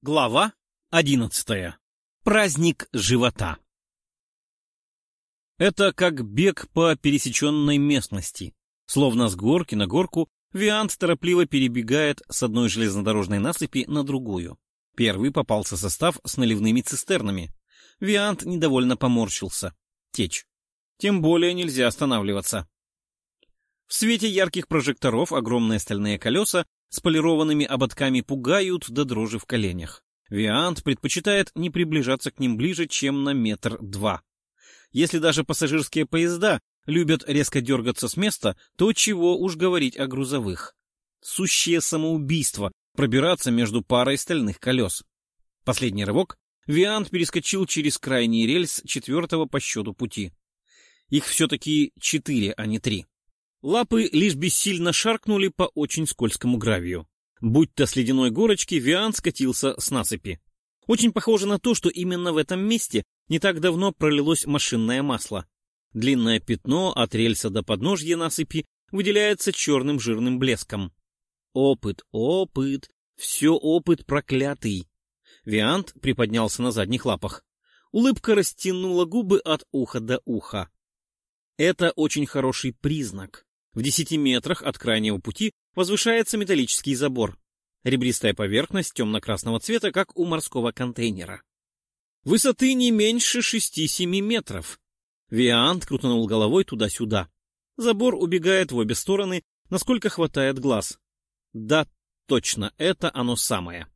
Глава одиннадцатая. Праздник живота. Это как бег по пересеченной местности. Словно с горки на горку, Виант торопливо перебегает с одной железнодорожной насыпи на другую. Первый попался состав с наливными цистернами. Виант недовольно поморщился. Течь. Тем более нельзя останавливаться. В свете ярких прожекторов огромные стальные колеса с полированными ободками пугают до дрожи в коленях. Виант предпочитает не приближаться к ним ближе, чем на метр-два. Если даже пассажирские поезда любят резко дергаться с места, то чего уж говорить о грузовых. Сущее самоубийство пробираться между парой стальных колес. Последний рывок Виант перескочил через крайний рельс четвертого по счету пути. Их все-таки четыре, а не три. Лапы лишь бессильно шаркнули по очень скользкому гравию. Будь то с ледяной горочки, Виан скатился с насыпи. Очень похоже на то, что именно в этом месте не так давно пролилось машинное масло. Длинное пятно от рельса до подножья насыпи выделяется черным жирным блеском. Опыт, опыт, все опыт проклятый. Виант приподнялся на задних лапах. Улыбка растянула губы от уха до уха. Это очень хороший признак. В десяти метрах от крайнего пути возвышается металлический забор. Ребристая поверхность темно-красного цвета, как у морского контейнера. Высоты не меньше шести-семи метров. Виант крутанул головой туда-сюда. Забор убегает в обе стороны, насколько хватает глаз. Да, точно, это оно самое.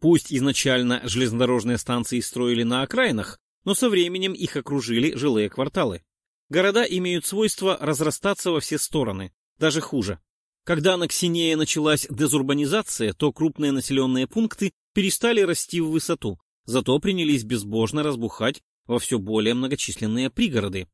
Пусть изначально железнодорожные станции строили на окраинах, но со временем их окружили жилые кварталы. Города имеют свойство разрастаться во все стороны, даже хуже. Когда на Ксинее началась дезурбанизация, то крупные населенные пункты перестали расти в высоту, зато принялись безбожно разбухать во все более многочисленные пригороды.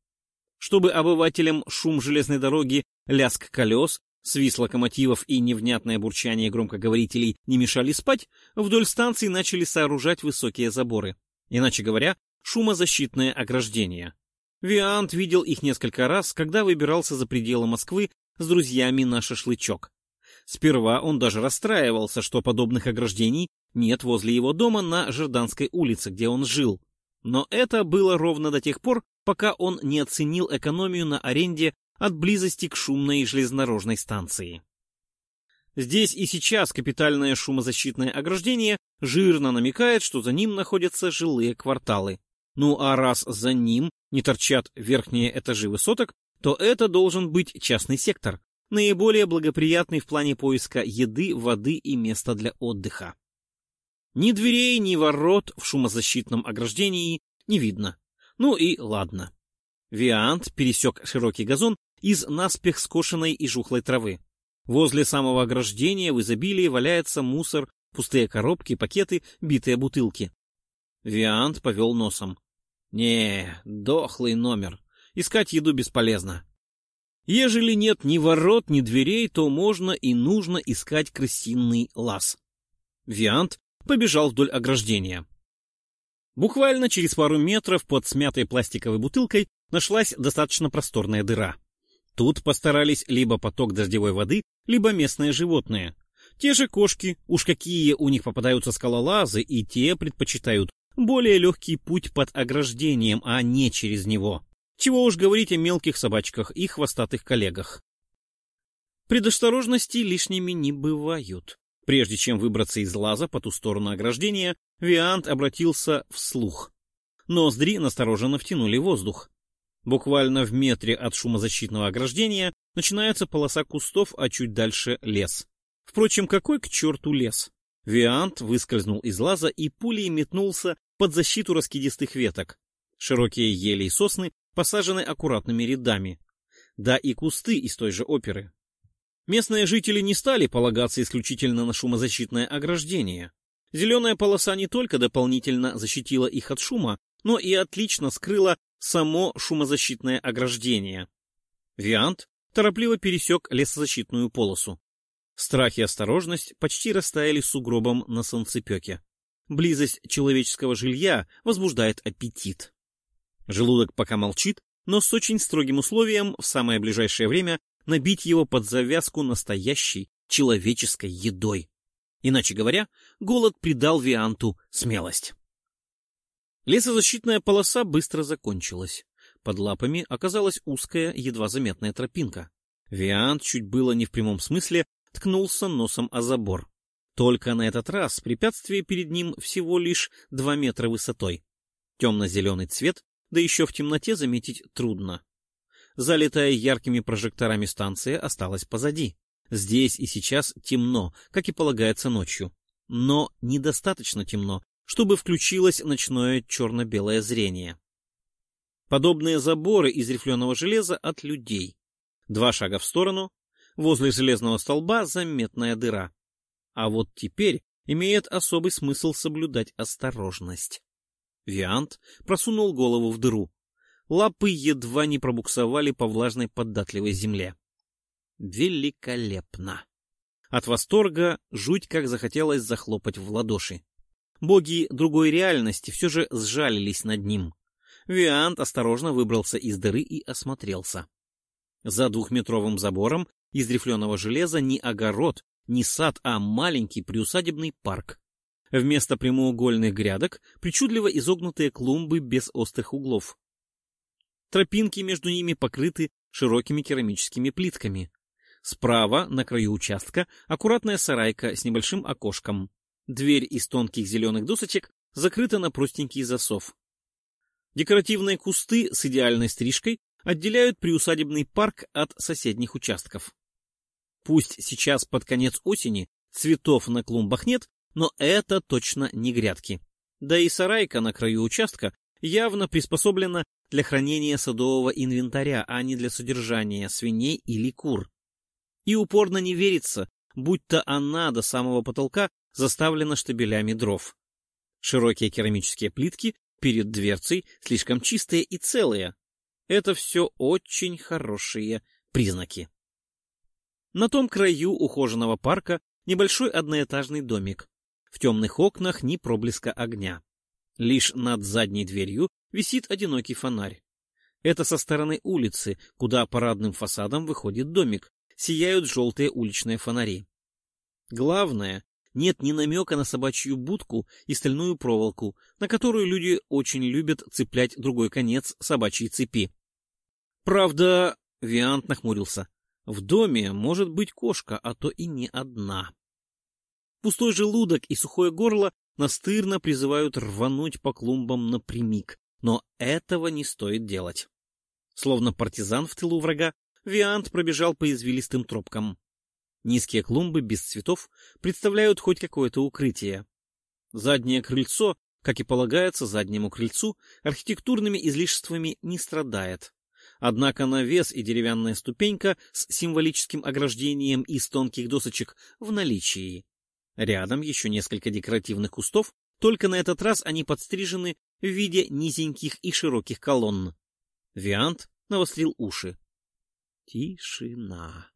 Чтобы обывателям шум железной дороги, лязг колес, свист локомотивов и невнятное бурчание громкоговорителей не мешали спать, вдоль станций начали сооружать высокие заборы. Иначе говоря, шумозащитное ограждение. Виант видел их несколько раз, когда выбирался за пределы Москвы с друзьями на шашлычок. Сперва он даже расстраивался, что подобных ограждений нет возле его дома на Жирданской улице, где он жил. Но это было ровно до тех пор, пока он не оценил экономию на аренде от близости к шумной железнодорожной станции. Здесь и сейчас капитальное шумозащитное ограждение жирно намекает, что за ним находятся жилые кварталы. Ну а раз за ним не торчат верхние этажи высоток, то это должен быть частный сектор, наиболее благоприятный в плане поиска еды, воды и места для отдыха. Ни дверей, ни ворот в шумозащитном ограждении не видно. Ну и ладно. Виант пересек широкий газон из наспех скошенной и жухлой травы. Возле самого ограждения в изобилии валяется мусор, пустые коробки, пакеты, битые бутылки. Виант повел носом. Не, дохлый номер. Искать еду бесполезно. Ежели нет ни ворот, ни дверей, то можно и нужно искать крысиный лаз. Виант побежал вдоль ограждения. Буквально через пару метров под смятой пластиковой бутылкой нашлась достаточно просторная дыра. Тут постарались либо поток дождевой воды, либо местные животные. Те же кошки, уж какие у них попадаются скалолазы, и те предпочитают более легкий путь под ограждением, а не через него. Чего уж говорить о мелких собачках и хвостатых коллегах. Предосторожности лишними не бывают. Прежде чем выбраться из лаза по ту сторону ограждения, Виант обратился вслух. Ноздри настороженно втянули воздух. Буквально в метре от шумозащитного ограждения начинается полоса кустов, а чуть дальше лес. Впрочем, какой к черту лес? Виант выскользнул из лаза и пулей метнулся под защиту раскидистых веток. Широкие ели и сосны посажены аккуратными рядами. Да и кусты из той же оперы. Местные жители не стали полагаться исключительно на шумозащитное ограждение. Зеленая полоса не только дополнительно защитила их от шума, но и отлично скрыла само шумозащитное ограждение. Виант торопливо пересек лесозащитную полосу. Страх и осторожность почти растаяли сугробом на солнцепеке. Близость человеческого жилья возбуждает аппетит. Желудок пока молчит, но с очень строгим условием в самое ближайшее время набить его под завязку настоящей человеческой едой. Иначе говоря, голод придал Вианту смелость. Лесозащитная полоса быстро закончилась. Под лапами оказалась узкая, едва заметная тропинка. Виант чуть было не в прямом смысле ткнулся носом о забор. Только на этот раз препятствие перед ним всего лишь два метра высотой. Темно-зеленый цвет, да еще в темноте заметить трудно. Залитая яркими прожекторами станция осталась позади. Здесь и сейчас темно, как и полагается ночью. Но недостаточно темно, чтобы включилось ночное черно-белое зрение. Подобные заборы из рифленого железа от людей. Два шага в сторону, возле железного столба заметная дыра. А вот теперь имеет особый смысл соблюдать осторожность. Виант просунул голову в дыру. Лапы едва не пробуксовали по влажной податливой земле. Великолепно! От восторга жуть как захотелось захлопать в ладоши. Боги другой реальности все же сжалились над ним. Виант осторожно выбрался из дыры и осмотрелся. За двухметровым забором из рифленого железа ни огород, ни сад, а маленький приусадебный парк. Вместо прямоугольных грядок причудливо изогнутые клумбы без острых углов. Тропинки между ними покрыты широкими керамическими плитками. Справа, на краю участка, аккуратная сарайка с небольшим окошком. Дверь из тонких зеленых досочек закрыта на простенький засов. Декоративные кусты с идеальной стрижкой отделяют приусадебный парк от соседних участков. Пусть сейчас под конец осени цветов на клумбах нет, но это точно не грядки. Да и сарайка на краю участка явно приспособлена для хранения садового инвентаря, а не для содержания свиней или кур. И упорно не верится, будто она до самого потолка заставлена штабелями дров. Широкие керамические плитки перед дверцей слишком чистые и целые. Это все очень хорошие признаки. На том краю ухоженного парка небольшой одноэтажный домик. В темных окнах ни проблеска огня. Лишь над задней дверью висит одинокий фонарь. Это со стороны улицы, куда парадным фасадом выходит домик, сияют желтые уличные фонари. Главное, нет ни намека на собачью будку и стальную проволоку, на которую люди очень любят цеплять другой конец собачьей цепи. Правда, Виант нахмурился. В доме может быть кошка, а то и не одна. Пустой желудок и сухое горло настырно призывают рвануть по клумбам напрямик, но этого не стоит делать. Словно партизан в тылу врага, Виант пробежал по извилистым тропкам. Низкие клумбы без цветов представляют хоть какое-то укрытие. Заднее крыльцо, как и полагается заднему крыльцу, архитектурными излишествами не страдает. Однако навес и деревянная ступенька с символическим ограждением из тонких досочек в наличии. Рядом еще несколько декоративных кустов, только на этот раз они подстрижены в виде низеньких и широких колонн. Виант навострил уши. Тишина.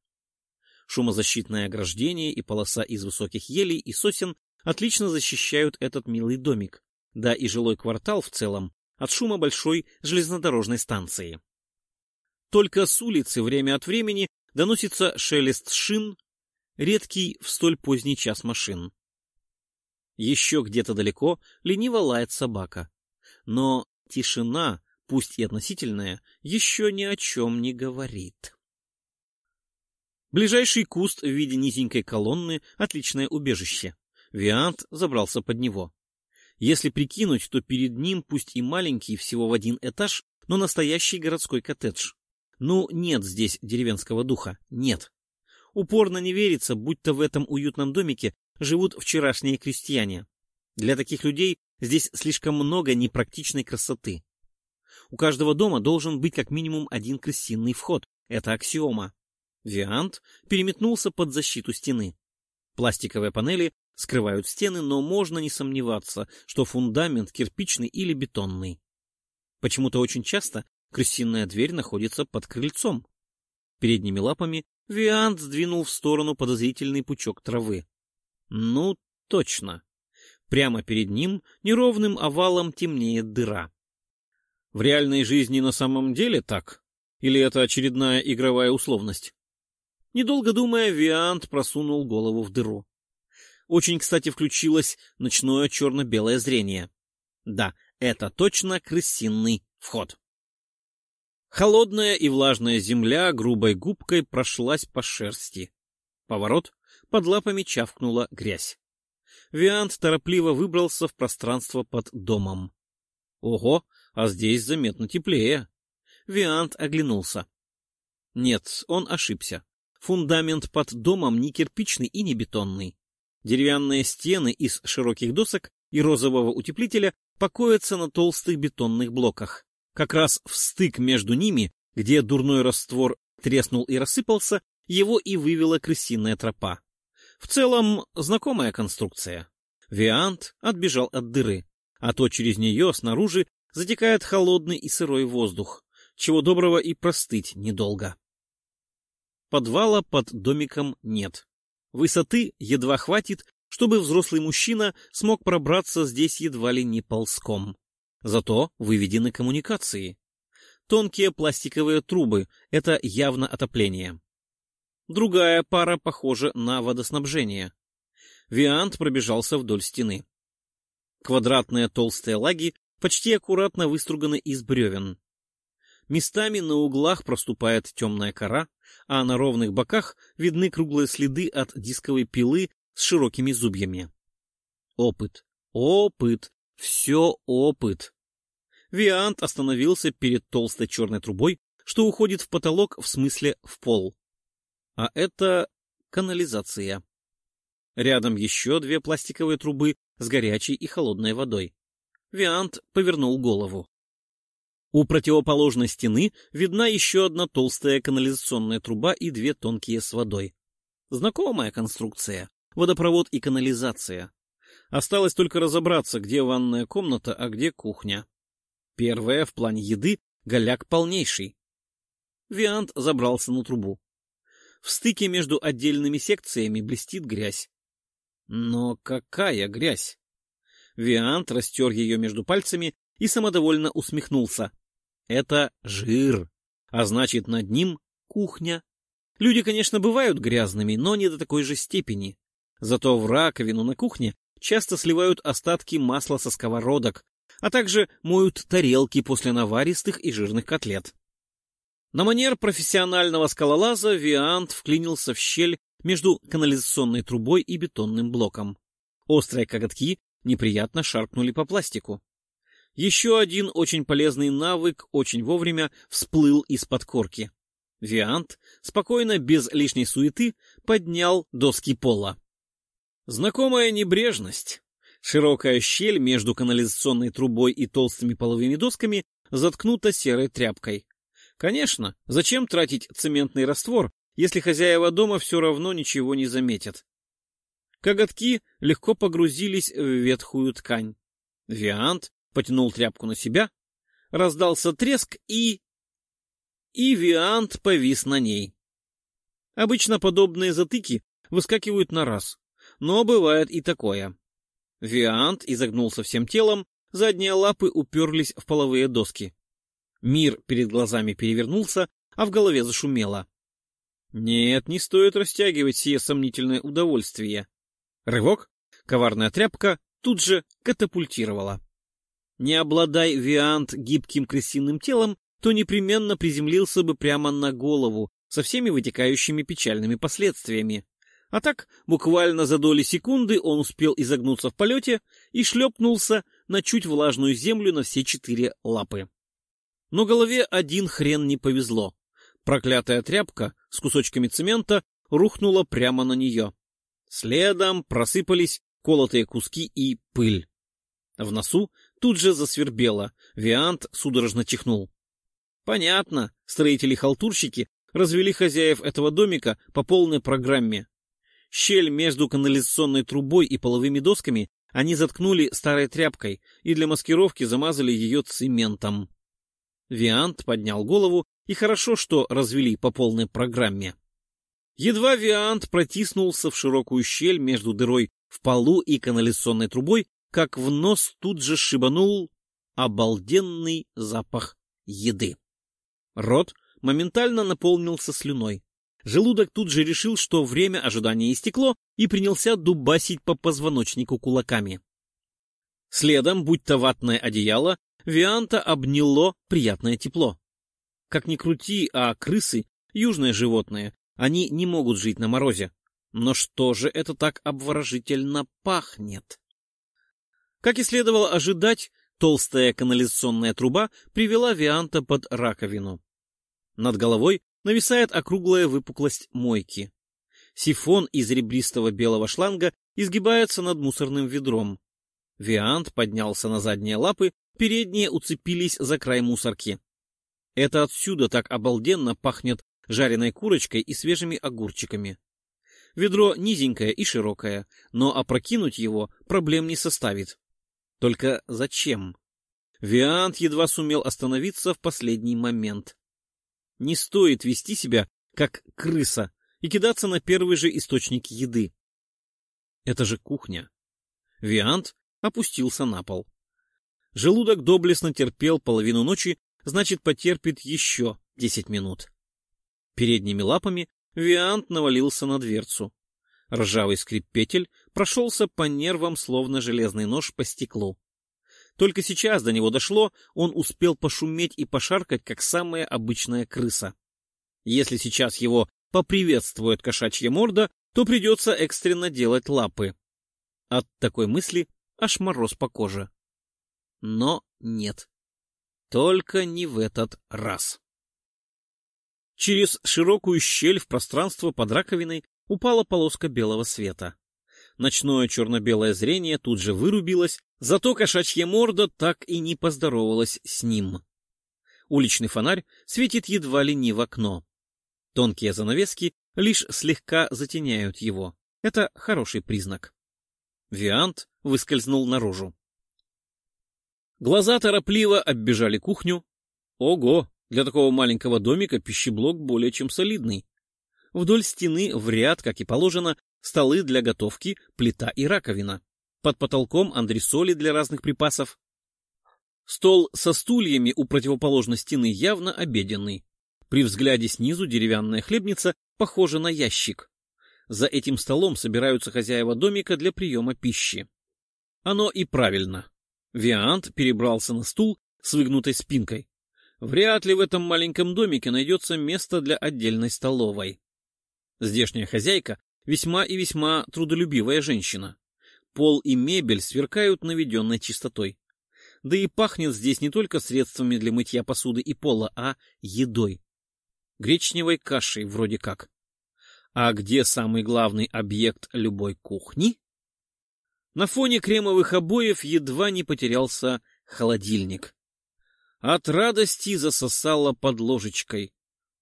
Шумозащитное ограждение и полоса из высоких елей и сосен отлично защищают этот милый домик, да и жилой квартал в целом от шума большой железнодорожной станции. Только с улицы время от времени доносится шелест шин, редкий в столь поздний час машин. Еще где-то далеко лениво лает собака. Но тишина, пусть и относительная, еще ни о чем не говорит. Ближайший куст в виде низенькой колонны — отличное убежище. Виант забрался под него. Если прикинуть, то перед ним, пусть и маленький, всего в один этаж, но настоящий городской коттедж. Ну, нет здесь деревенского духа, нет. Упорно не верится, будто в этом уютном домике живут вчерашние крестьяне. Для таких людей здесь слишком много непрактичной красоты. У каждого дома должен быть как минимум один крысиный вход. Это аксиома. Виант переметнулся под защиту стены. Пластиковые панели скрывают стены, но можно не сомневаться, что фундамент кирпичный или бетонный. Почему-то очень часто крысиная дверь находится под крыльцом. Передними лапами Виант сдвинул в сторону подозрительный пучок травы. Ну, точно. Прямо перед ним неровным овалом темнеет дыра. В реальной жизни на самом деле так? Или это очередная игровая условность? Недолго думая, Виант просунул голову в дыру. Очень, кстати, включилось ночное черно-белое зрение. Да, это точно крысиный вход. Холодная и влажная земля грубой губкой прошлась по шерсти. Поворот, под лапами чавкнула грязь. Виант торопливо выбрался в пространство под домом. Ого, а здесь заметно теплее. Виант оглянулся. Нет, он ошибся. Фундамент под домом не кирпичный и не бетонный. Деревянные стены из широких досок и розового утеплителя покоятся на толстых бетонных блоках. Как раз в стык между ними, где дурной раствор треснул и рассыпался, его и вывела крысиная тропа. В целом, знакомая конструкция. Виант отбежал от дыры, а то через нее снаружи затекает холодный и сырой воздух, чего доброго и простыть недолго. Подвала под домиком нет. Высоты едва хватит, чтобы взрослый мужчина смог пробраться здесь едва ли не ползком. Зато выведены коммуникации. Тонкие пластиковые трубы — это явно отопление. Другая пара похожа на водоснабжение. Виант пробежался вдоль стены. Квадратные толстые лаги почти аккуратно выструганы из бревен. Местами на углах проступает темная кора, а на ровных боках видны круглые следы от дисковой пилы с широкими зубьями. Опыт, опыт, все опыт. Виант остановился перед толстой черной трубой, что уходит в потолок, в смысле в пол а это канализация. Рядом еще две пластиковые трубы с горячей и холодной водой. Виант повернул голову. У противоположной стены видна еще одна толстая канализационная труба и две тонкие с водой. Знакомая конструкция. Водопровод и канализация. Осталось только разобраться, где ванная комната, а где кухня. Первая в плане еды — голяк полнейший. Виант забрался на трубу. В стыке между отдельными секциями блестит грязь. Но какая грязь? Виант растер ее между пальцами и самодовольно усмехнулся. Это жир, а значит, над ним кухня. Люди, конечно, бывают грязными, но не до такой же степени. Зато в раковину на кухне часто сливают остатки масла со сковородок, а также моют тарелки после наваристых и жирных котлет. На манер профессионального скалолаза Виант вклинился в щель между канализационной трубой и бетонным блоком. Острые коготки неприятно шаркнули по пластику. Еще один очень полезный навык очень вовремя всплыл из-под корки. Виант спокойно, без лишней суеты, поднял доски пола. Знакомая небрежность. Широкая щель между канализационной трубой и толстыми половыми досками заткнута серой тряпкой. Конечно, зачем тратить цементный раствор, если хозяева дома все равно ничего не заметят? Коготки легко погрузились в ветхую ткань. Виант потянул тряпку на себя, раздался треск и... И Виант повис на ней. Обычно подобные затыки выскакивают на раз, но бывает и такое. Виант изогнулся всем телом, задние лапы уперлись в половые доски. Мир перед глазами перевернулся, а в голове зашумело. Нет, не стоит растягивать сие сомнительное удовольствие. Рывок, коварная тряпка тут же катапультировала. Не обладай Виант гибким крысиным телом, то непременно приземлился бы прямо на голову, со всеми вытекающими печальными последствиями. А так, буквально за доли секунды он успел изогнуться в полете и шлепнулся на чуть влажную землю на все четыре лапы. Но голове один хрен не повезло. Проклятая тряпка с кусочками цемента рухнула прямо на нее. Следом просыпались колотые куски и пыль. В носу тут же засвербело, Виант судорожно чихнул. Понятно, строители-халтурщики развели хозяев этого домика по полной программе. Щель между канализационной трубой и половыми досками они заткнули старой тряпкой и для маскировки замазали ее цементом. Виант поднял голову, и хорошо, что развели по полной программе. Едва Виант протиснулся в широкую щель между дырой в полу и канализационной трубой, как в нос тут же шибанул обалденный запах еды. Рот моментально наполнился слюной. Желудок тут же решил, что время ожидания истекло, и принялся дубасить по позвоночнику кулаками. Следом, будь то ватное одеяло, Вианта обняло приятное тепло. Как ни крути, а крысы — южные животные, они не могут жить на морозе. Но что же это так обворожительно пахнет? Как и следовало ожидать, толстая канализационная труба привела Вианта под раковину. Над головой нависает округлая выпуклость мойки. Сифон из ребристого белого шланга изгибается над мусорным ведром. Виант поднялся на задние лапы, передние уцепились за край мусорки. Это отсюда так обалденно пахнет жареной курочкой и свежими огурчиками. Ведро низенькое и широкое, но опрокинуть его проблем не составит. Только зачем? Виант едва сумел остановиться в последний момент. Не стоит вести себя, как крыса, и кидаться на первый же источник еды. Это же кухня. Виант опустился на пол. Желудок доблестно терпел половину ночи, значит, потерпит еще десять минут. Передними лапами Виант навалился на дверцу. Ржавый скрип-петель прошелся по нервам, словно железный нож по стеклу. Только сейчас до него дошло, он успел пошуметь и пошаркать, как самая обычная крыса. Если сейчас его поприветствует кошачья морда, то придется экстренно делать лапы. От такой мысли аж мороз по коже. Но нет. Только не в этот раз. Через широкую щель в пространство под раковиной упала полоска белого света. Ночное черно-белое зрение тут же вырубилось, зато кошачья морда так и не поздоровалась с ним. Уличный фонарь светит едва ли не в окно. Тонкие занавески лишь слегка затеняют его. Это хороший признак. Виант выскользнул наружу. Глаза торопливо оббежали кухню. Ого, для такого маленького домика пищеблок более чем солидный. Вдоль стены в ряд, как и положено, столы для готовки, плита и раковина. Под потолком андресоли для разных припасов. Стол со стульями у противоположной стены явно обеденный. При взгляде снизу деревянная хлебница похожа на ящик. За этим столом собираются хозяева домика для приема пищи. Оно и правильно. Виант перебрался на стул с выгнутой спинкой. Вряд ли в этом маленьком домике найдется место для отдельной столовой. Здешняя хозяйка весьма и весьма трудолюбивая женщина. Пол и мебель сверкают наведенной чистотой. Да и пахнет здесь не только средствами для мытья посуды и пола, а едой. Гречневой кашей вроде как. А где самый главный объект любой кухни? На фоне кремовых обоев едва не потерялся холодильник. От радости засосало под ложечкой.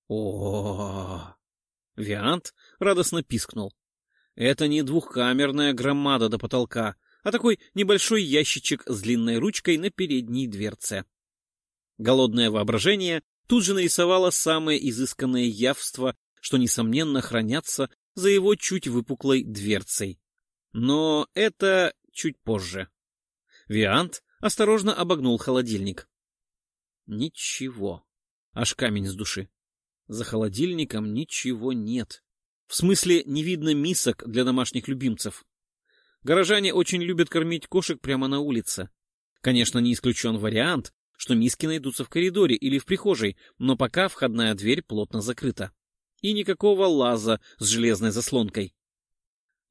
О, -о, -о, -о Виант радостно пискнул. Это не двухкамерная громада до потолка, а такой небольшой ящичек с длинной ручкой на передней дверце. Голодное воображение тут же нарисовало самое изысканное явство, что, несомненно, хранятся за его чуть выпуклой дверцей. Но это чуть позже. Виант осторожно обогнул холодильник. Ничего. Аж камень с души. За холодильником ничего нет. В смысле, не видно мисок для домашних любимцев. Горожане очень любят кормить кошек прямо на улице. Конечно, не исключен вариант, что миски найдутся в коридоре или в прихожей, но пока входная дверь плотно закрыта. И никакого лаза с железной заслонкой.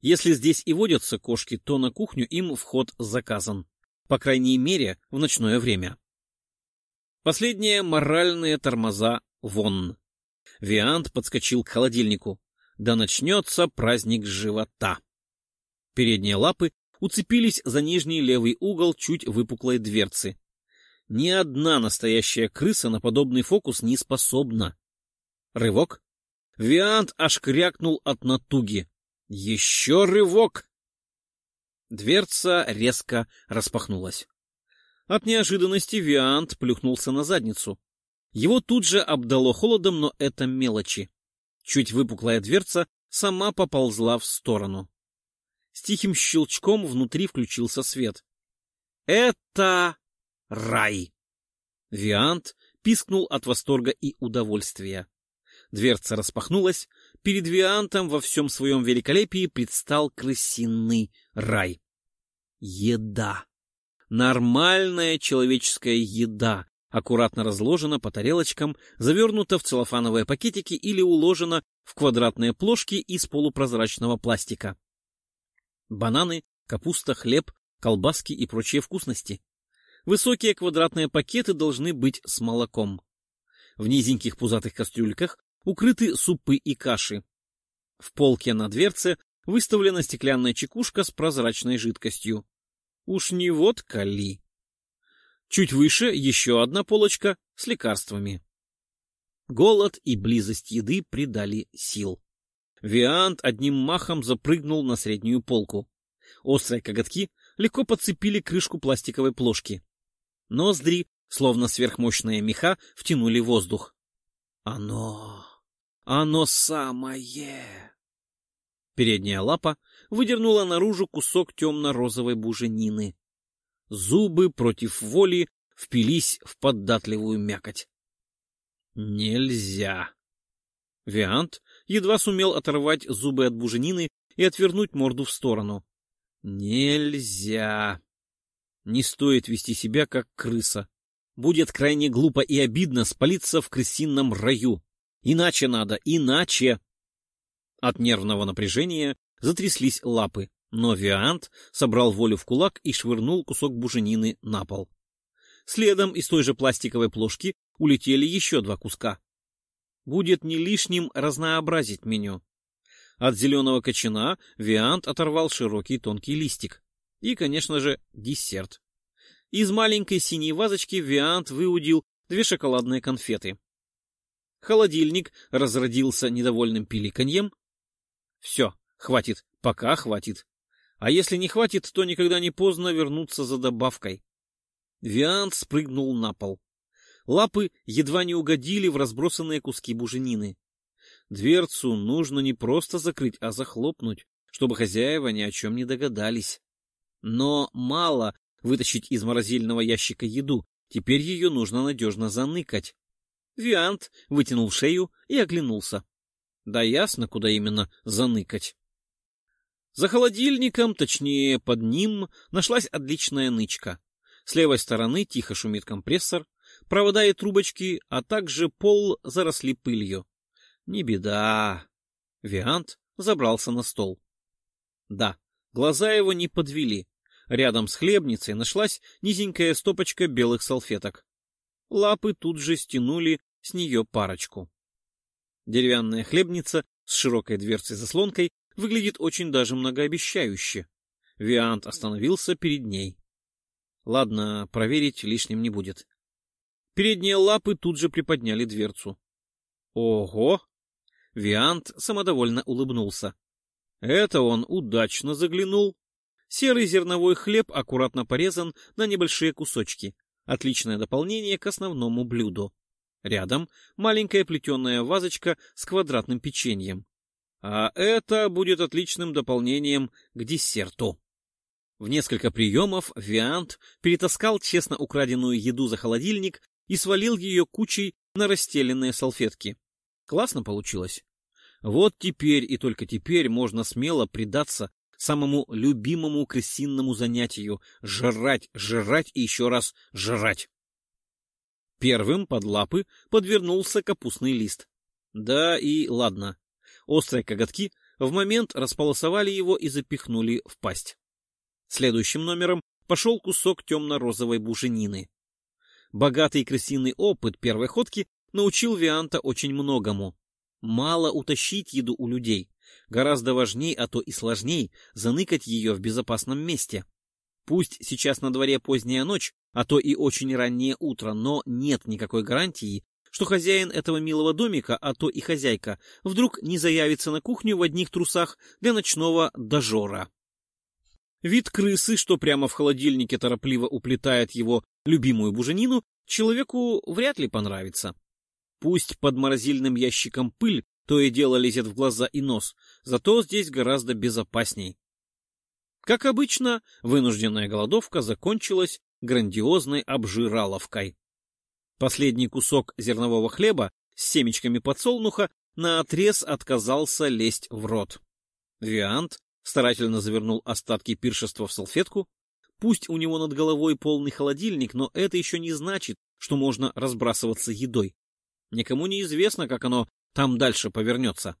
Если здесь и водятся кошки, то на кухню им вход заказан. По крайней мере, в ночное время. Последние моральные тормоза вон. Виант подскочил к холодильнику. Да начнется праздник живота. Передние лапы уцепились за нижний левый угол чуть выпуклой дверцы. Ни одна настоящая крыса на подобный фокус не способна. Рывок. Виант аж крякнул от натуги. Еще рывок! Дверца резко распахнулась. От неожиданности Виант плюхнулся на задницу. Его тут же обдало холодом, но это мелочи. Чуть выпуклая дверца сама поползла в сторону. С тихим щелчком внутри включился свет. Это рай! Виант пискнул от восторга и удовольствия. Дверца распахнулась, перед Виантом во всем своем великолепии предстал крысиный рай. Еда. Нормальная человеческая еда, аккуратно разложена по тарелочкам, завернута в целлофановые пакетики или уложена в квадратные плошки из полупрозрачного пластика. Бананы, капуста, хлеб, колбаски и прочие вкусности. Высокие квадратные пакеты должны быть с молоком. В низеньких пузатых кастрюльках укрыты супы и каши. В полке на дверце выставлена стеклянная чекушка с прозрачной жидкостью. Уж не водка ли? Чуть выше еще одна полочка с лекарствами. Голод и близость еды придали сил. Виант одним махом запрыгнул на среднюю полку. Острые коготки легко подцепили крышку пластиковой плошки. Ноздри, словно сверхмощные меха, втянули воздух. Оно... оно самое... Передняя лапа выдернула наружу кусок темно-розовой буженины. Зубы против воли впились в податливую мякоть. Нельзя. Виант едва сумел оторвать зубы от буженины и отвернуть морду в сторону. Нельзя. Не стоит вести себя как крыса. Будет крайне глупо и обидно спалиться в крысином раю. Иначе надо, иначе. От нервного напряжения затряслись лапы, но Виант собрал волю в кулак и швырнул кусок буженины на пол. Следом из той же пластиковой плошки улетели еще два куска. Будет не лишним разнообразить меню. От зеленого кочана Виант оторвал широкий тонкий листик. И, конечно же, десерт. Из маленькой синей вазочки Виант выудил две шоколадные конфеты. Холодильник разродился недовольным пиликаньем, все, хватит, пока хватит. А если не хватит, то никогда не поздно вернуться за добавкой. Виант спрыгнул на пол. Лапы едва не угодили в разбросанные куски буженины. Дверцу нужно не просто закрыть, а захлопнуть, чтобы хозяева ни о чем не догадались. Но мало вытащить из морозильного ящика еду, теперь ее нужно надежно заныкать. Виант вытянул шею и оглянулся. Да ясно, куда именно заныкать. За холодильником, точнее под ним, нашлась отличная нычка. С левой стороны тихо шумит компрессор, провода и трубочки, а также пол заросли пылью. Не беда. Виант забрался на стол. Да, глаза его не подвели. Рядом с хлебницей нашлась низенькая стопочка белых салфеток. Лапы тут же стянули с нее парочку. Деревянная хлебница с широкой дверцей-заслонкой выглядит очень даже многообещающе. Виант остановился перед ней. Ладно, проверить лишним не будет. Передние лапы тут же приподняли дверцу. Ого! Виант самодовольно улыбнулся. Это он удачно заглянул. Серый зерновой хлеб аккуратно порезан на небольшие кусочки. Отличное дополнение к основному блюду. Рядом маленькая плетеная вазочка с квадратным печеньем. А это будет отличным дополнением к десерту. В несколько приемов Виант перетаскал честно украденную еду за холодильник и свалил ее кучей на расстеленные салфетки. Классно получилось. Вот теперь и только теперь можно смело предаться самому любимому крысинному занятию — жрать, жрать и еще раз жрать. Первым под лапы подвернулся капустный лист. Да и ладно. Острые коготки в момент располосовали его и запихнули в пасть. Следующим номером пошел кусок темно-розовой буженины. Богатый крысиный опыт первой ходки научил Вианта очень многому. Мало утащить еду у людей. Гораздо важней, а то и сложней, заныкать ее в безопасном месте. Пусть сейчас на дворе поздняя ночь, а то и очень раннее утро, но нет никакой гарантии, что хозяин этого милого домика, а то и хозяйка, вдруг не заявится на кухню в одних трусах для ночного дожора. Вид крысы, что прямо в холодильнике торопливо уплетает его любимую буженину, человеку вряд ли понравится. Пусть под морозильным ящиком пыль то и дело лезет в глаза и нос, зато здесь гораздо безопасней. Как обычно, вынужденная голодовка закончилась грандиозной обжираловкой. Последний кусок зернового хлеба с семечками подсолнуха наотрез отказался лезть в рот. Виант старательно завернул остатки пиршества в салфетку. Пусть у него над головой полный холодильник, но это еще не значит, что можно разбрасываться едой. Никому не известно, как оно там дальше повернется.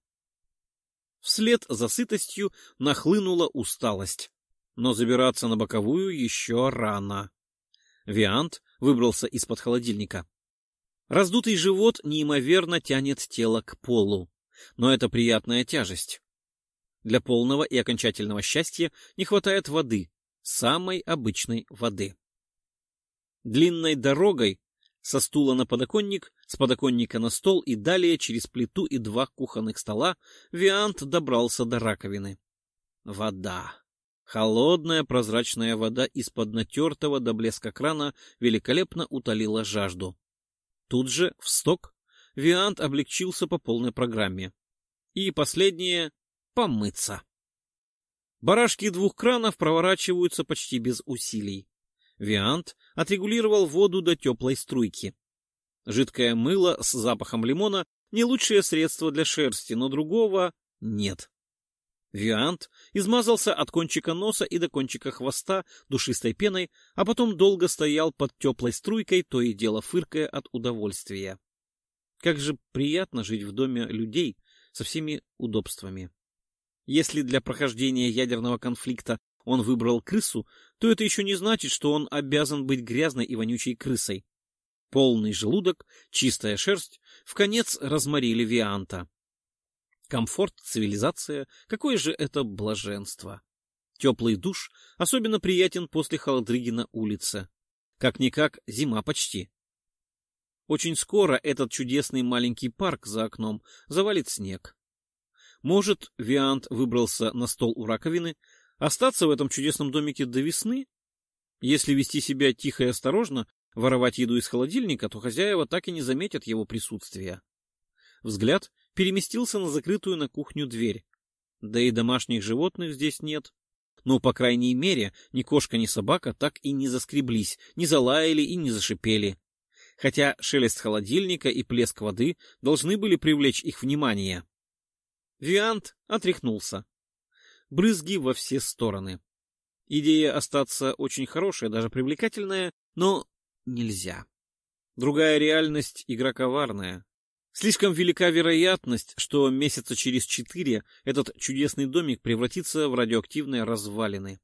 Вслед за сытостью нахлынула усталость. Но забираться на боковую еще рано. Виант выбрался из-под холодильника. Раздутый живот неимоверно тянет тело к полу, но это приятная тяжесть. Для полного и окончательного счастья не хватает воды, самой обычной воды. Длинной дорогой со стула на подоконник, с подоконника на стол и далее через плиту и два кухонных стола Виант добрался до раковины. Вода. Холодная прозрачная вода из-под натертого до блеска крана великолепно утолила жажду. Тут же, в сток, Виант облегчился по полной программе. И последнее — помыться. Барашки двух кранов проворачиваются почти без усилий. Виант отрегулировал воду до теплой струйки. Жидкое мыло с запахом лимона — не лучшее средство для шерсти, но другого нет. Виант измазался от кончика носа и до кончика хвоста душистой пеной, а потом долго стоял под теплой струйкой, то и дело фыркая от удовольствия. Как же приятно жить в доме людей со всеми удобствами. Если для прохождения ядерного конфликта он выбрал крысу, то это еще не значит, что он обязан быть грязной и вонючей крысой. Полный желудок, чистая шерсть в конец разморили Вианта. Комфорт, цивилизация, какое же это блаженство! Теплый душ особенно приятен после холодрыги на. Как-никак зима почти. Очень скоро этот чудесный маленький парк за окном завалит снег. Может, Виант выбрался на стол у раковины, Остаться в этом чудесном домике до весны? Если вести себя тихо и осторожно, воровать еду из холодильника, то хозяева так и не заметят его присутствия. Взгляд переместился на закрытую на кухню дверь. Да и домашних животных здесь нет. Но, по крайней мере, ни кошка, ни собака так и не заскреблись, не залаяли и не зашипели. Хотя шелест холодильника и плеск воды должны были привлечь их внимание. Виант отряхнулся брызги во все стороны. Идея остаться очень хорошая, даже привлекательная, но нельзя. Другая реальность — игра коварная. Слишком велика вероятность, что месяца через четыре этот чудесный домик превратится в радиоактивные развалины.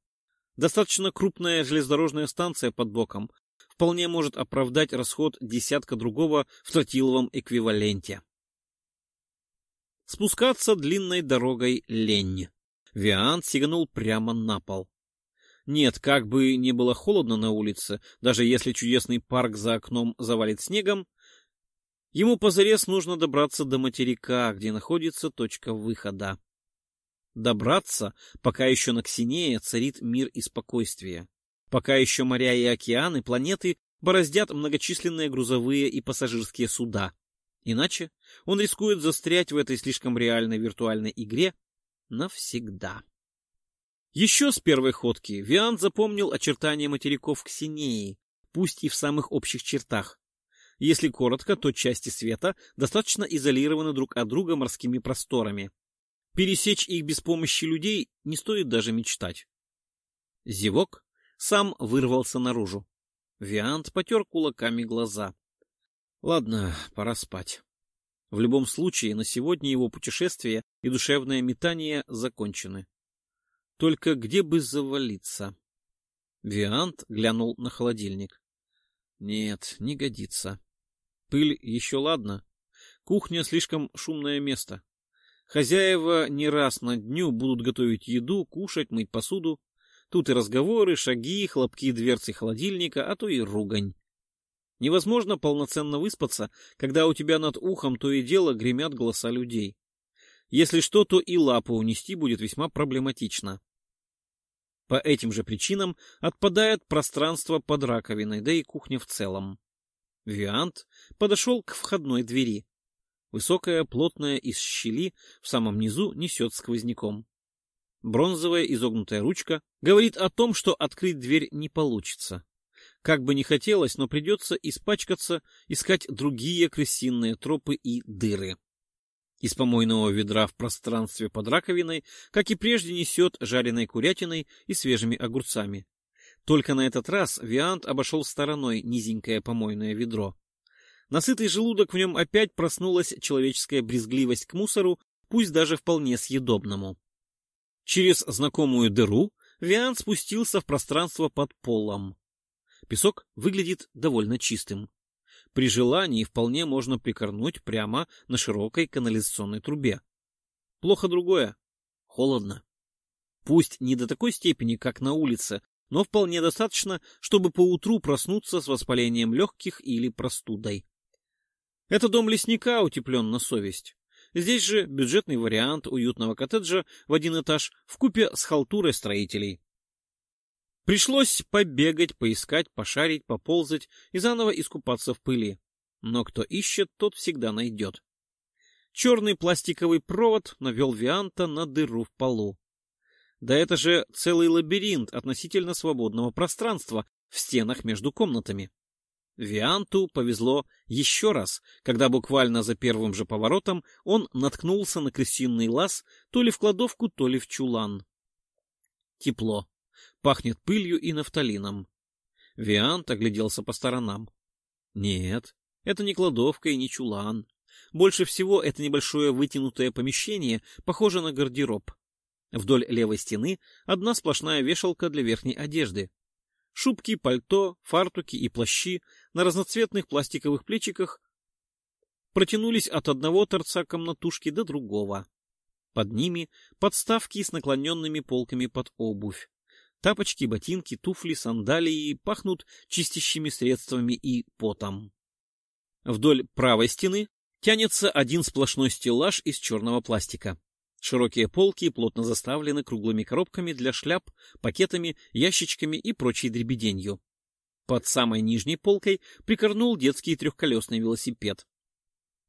Достаточно крупная железнодорожная станция под боком вполне может оправдать расход десятка другого в тротиловом эквиваленте. Спускаться длинной дорогой лень. Виант сиганул прямо на пол. Нет, как бы не было холодно на улице, даже если чудесный парк за окном завалит снегом, ему позарез нужно добраться до материка, где находится точка выхода. Добраться, пока еще на Ксинее царит мир и спокойствие. Пока еще моря и океаны планеты бороздят многочисленные грузовые и пассажирские суда. Иначе он рискует застрять в этой слишком реальной виртуальной игре, навсегда. Еще с первой ходки Виан запомнил очертания материков Ксинеи, пусть и в самых общих чертах. Если коротко, то части света достаточно изолированы друг от друга морскими просторами. Пересечь их без помощи людей не стоит даже мечтать. Зевок сам вырвался наружу. Виант потер кулаками глаза. Ладно, пора спать. В любом случае, на сегодня его путешествие и душевное метание закончены. Только где бы завалиться? Виант глянул на холодильник. Нет, не годится. Пыль еще ладно. Кухня слишком шумное место. Хозяева не раз на дню будут готовить еду, кушать, мыть посуду. Тут и разговоры, шаги, хлопки дверцы холодильника, а то и ругань. Невозможно полноценно выспаться, когда у тебя над ухом то и дело гремят голоса людей. Если что, то и лапу унести будет весьма проблематично. По этим же причинам отпадает пространство под раковиной, да и кухня в целом. Виант подошел к входной двери. Высокая, плотная, из щели в самом низу несет сквозняком. Бронзовая изогнутая ручка говорит о том, что открыть дверь не получится. Как бы не хотелось, но придется испачкаться, искать другие крысиные тропы и дыры. Из помойного ведра в пространстве под раковиной, как и прежде, несет жареной курятиной и свежими огурцами. Только на этот раз Виант обошел стороной низенькое помойное ведро. Насытый желудок в нем опять проснулась человеческая брезгливость к мусору, пусть даже вполне съедобному. Через знакомую дыру Виант спустился в пространство под полом. Песок выглядит довольно чистым. При желании вполне можно прикорнуть прямо на широкой канализационной трубе. Плохо другое. Холодно. Пусть не до такой степени, как на улице, но вполне достаточно, чтобы поутру проснуться с воспалением легких или простудой. Это дом лесника утеплен на совесть. Здесь же бюджетный вариант уютного коттеджа в один этаж в купе с халтурой строителей. Пришлось побегать, поискать, пошарить, поползать и заново искупаться в пыли. Но кто ищет, тот всегда найдет. Черный пластиковый провод навел Вианта на дыру в полу. Да это же целый лабиринт относительно свободного пространства в стенах между комнатами. Вианту повезло еще раз, когда буквально за первым же поворотом он наткнулся на крысиный лаз то ли в кладовку, то ли в чулан. Тепло. Пахнет пылью и нафталином. Виант огляделся по сторонам. Нет, это не кладовка и не чулан. Больше всего это небольшое вытянутое помещение, похоже на гардероб. Вдоль левой стены одна сплошная вешалка для верхней одежды. Шубки, пальто, фартуки и плащи на разноцветных пластиковых плечиках протянулись от одного торца комнатушки до другого. Под ними подставки с наклоненными полками под обувь. Тапочки, ботинки, туфли, сандалии пахнут чистящими средствами и потом. Вдоль правой стены тянется один сплошной стеллаж из черного пластика. Широкие полки плотно заставлены круглыми коробками для шляп, пакетами, ящичками и прочей дребеденью. Под самой нижней полкой прикорнул детский трехколесный велосипед.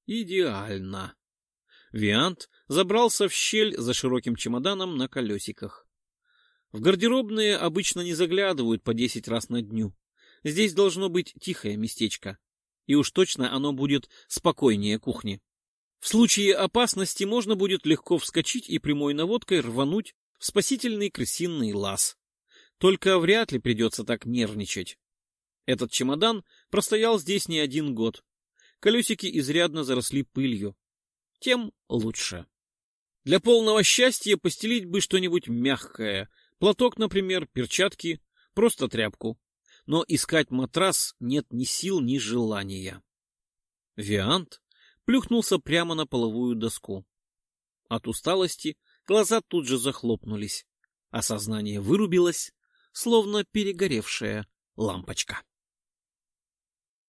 Идеально. Виант забрался в щель за широким чемоданом на колесиках. В гардеробные обычно не заглядывают по десять раз на дню. Здесь должно быть тихое местечко. И уж точно оно будет спокойнее кухни. В случае опасности можно будет легко вскочить и прямой наводкой рвануть в спасительный крысиный лаз. Только вряд ли придется так нервничать. Этот чемодан простоял здесь не один год. Колесики изрядно заросли пылью. Тем лучше. Для полного счастья постелить бы что-нибудь мягкое, Платок, например, перчатки, просто тряпку. Но искать матрас нет ни сил, ни желания. Виант плюхнулся прямо на половую доску. От усталости глаза тут же захлопнулись, а сознание вырубилось, словно перегоревшая лампочка.